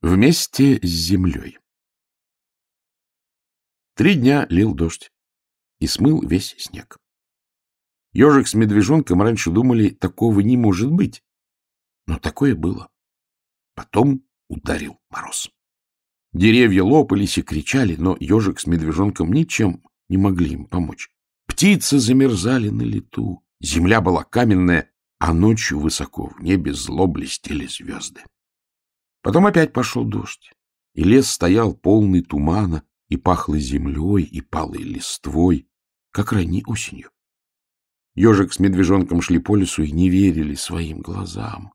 Вместе с землей. Три дня лил дождь и смыл весь снег. Ежик с медвежонком раньше думали, такого не может быть. Но такое было. Потом ударил мороз. Деревья лопались и кричали, но ежик с медвежонком ничем не могли им помочь. Птицы замерзали на лету, земля была каменная, а ночью высоко в небе зло блестели звезды. Потом опять пошел дождь, и лес стоял полный тумана, и пахло землей и палой листвой, как ранней осенью. Ежик с медвежонком шли по лесу и не верили своим глазам.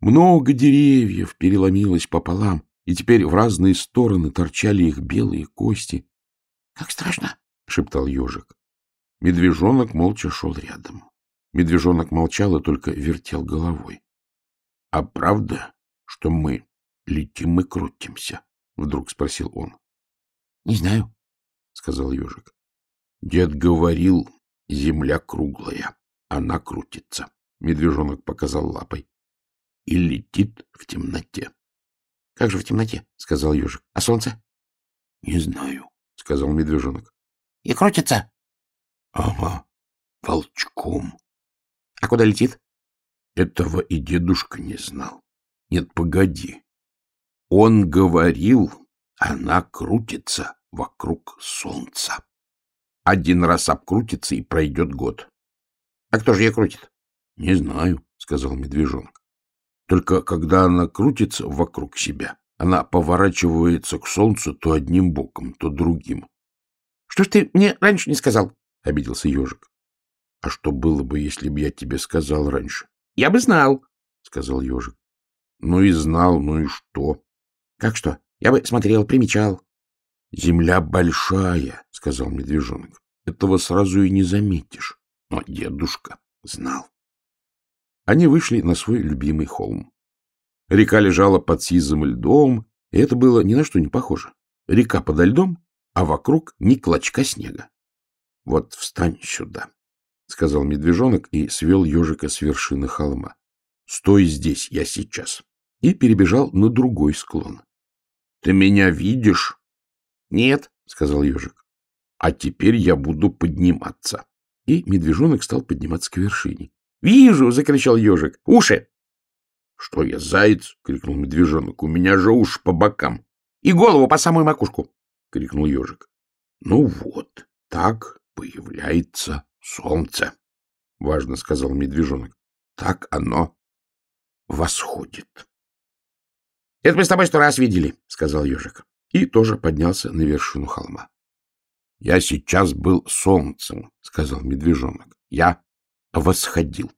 Много деревьев переломилось пополам, и теперь в разные стороны торчали их белые кости. — Как страшно! — шептал ежик. Медвежонок молча шел рядом. Медвежонок молчал и только вертел головой. — А правда, что мы летим и крутимся? — вдруг спросил он. — Не знаю, — сказал ежик. Дед говорил, земля круглая, она крутится. Медвежонок показал лапой. И летит в темноте. — Как же в темноте? — сказал ежик. — А солнце? — Не знаю, — сказал медвежонок. — И крутится? — Ага, волчком. — А куда летит? Этого и дедушка не знал. Нет, погоди. Он говорил, она крутится вокруг солнца. Один раз обкрутится и пройдет год. — А кто же ее крутит? — Не знаю, — сказал медвежонок. Только когда она крутится вокруг себя, она поворачивается к солнцу то одним боком, то другим. — Что ж ты мне раньше не сказал? — обиделся ежик. — А что было бы, если бы я тебе сказал раньше? — Я бы знал, — сказал ежик. — Ну и знал, ну и что? — Как что? Я бы смотрел, примечал. — Земля большая, — сказал медвежонок. — Этого сразу и не заметишь. Но дедушка знал. Они вышли на свой любимый холм. Река лежала под сизым льдом, и это было ни на что не похоже. Река подо льдом, а вокруг ни клочка снега. — Вот встань сюда, — сказал медвежонок и свел ежика с вершины холма. — Стой здесь, я сейчас. И перебежал на другой склон. — Ты меня видишь? — Нет, — сказал ежик. — А теперь я буду подниматься. И медвежонок стал подниматься к вершине. — Вижу! — закричал ежик. — Уши! — Что я, заяц? — крикнул медвежонок. — У меня же уши по бокам. — И голову по самую макушку! — крикнул ежик. — Ну вот, так появляется солнце, — важно сказал медвежонок. — Так оно восходит. — Это мы с тобой сто раз видели, — сказал ежик. И тоже поднялся на вершину холма. — Я сейчас был солнцем, — сказал медвежонок. — Я восходил.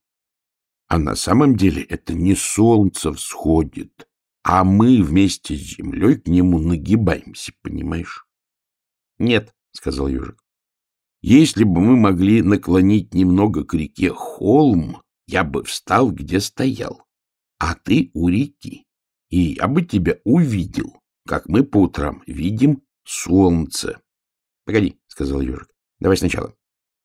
А на самом деле это не солнце всходит, а мы вместе с землей к нему нагибаемся, понимаешь? — Нет, — сказал ежик. — Если бы мы могли наклонить немного к реке холм, я бы встал, где стоял, а ты у реки, и я бы тебя увидел, как мы по утрам видим солнце. — Погоди, — сказал ежик. — Давай сначала.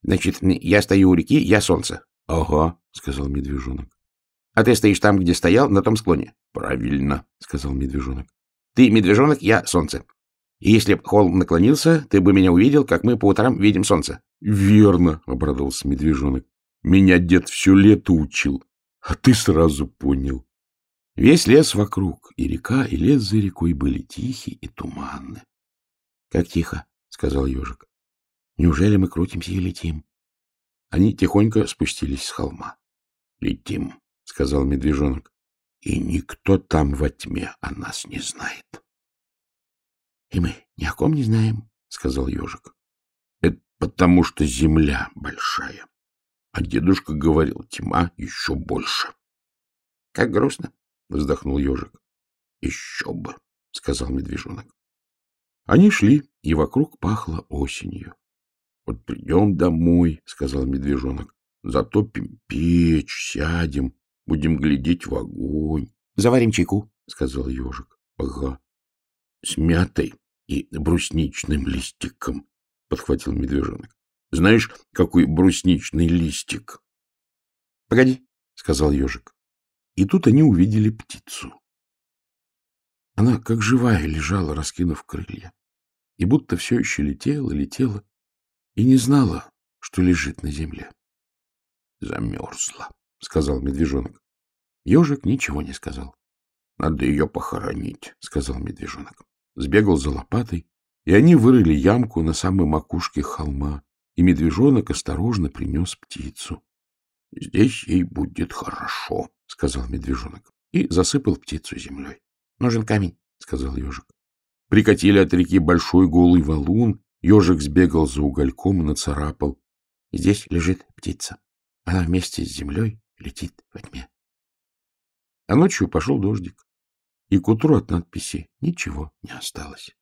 Значит, я стою у реки, я солнце. — Ага, — сказал медвежонок. — А ты стоишь там, где стоял, на том склоне. — Правильно, — сказал медвежонок. — Ты медвежонок, я солнце. И если б холм наклонился, ты бы меня увидел, как мы по утрам видим солнце. — Верно, — обрадовался медвежонок. — Меня дед все лето учил, а ты сразу понял. Весь лес вокруг, и река, и лес за рекой были тихие и туманны. — Как тихо, — сказал ежик. — Неужели мы крутимся и летим? Они тихонько спустились с холма. — Летим, — сказал медвежонок, — и никто там во тьме о нас не знает. — И мы ни о ком не знаем, — сказал ежик. — Это потому, что земля большая. А дедушка говорил, тьма еще больше. — Как грустно, — вздохнул ежик. — Еще бы, — сказал медвежонок. Они шли, и вокруг пахло осенью. Вот придем домой, — сказал медвежонок, — затопим печь, сядем, будем глядеть в огонь. — Заварим чайку, — сказал ежик. — Ага. — С мятой и брусничным листиком, — подхватил медвежонок. — Знаешь, какой брусничный листик? — Погоди, — сказал ежик. И тут они увидели птицу. Она, как живая, лежала, раскинув крылья, и будто все еще летела, летела, и не знала, что лежит на земле. — Замерзла, — сказал медвежонок. Ежик ничего не сказал. — Надо ее похоронить, — сказал медвежонок. Сбегал за лопатой, и они вырыли ямку на самой макушке холма, и медвежонок осторожно принес птицу. — Здесь ей будет хорошо, — сказал медвежонок, и засыпал птицу землей. — Нужен камень, — сказал ежик. Прикатили от реки большой голый валун, ежик сбегал за угольком и нацарапал. Здесь лежит птица. Она вместе с землей летит во тьме. А ночью пошел дождик, и к утру от надписи ничего не осталось.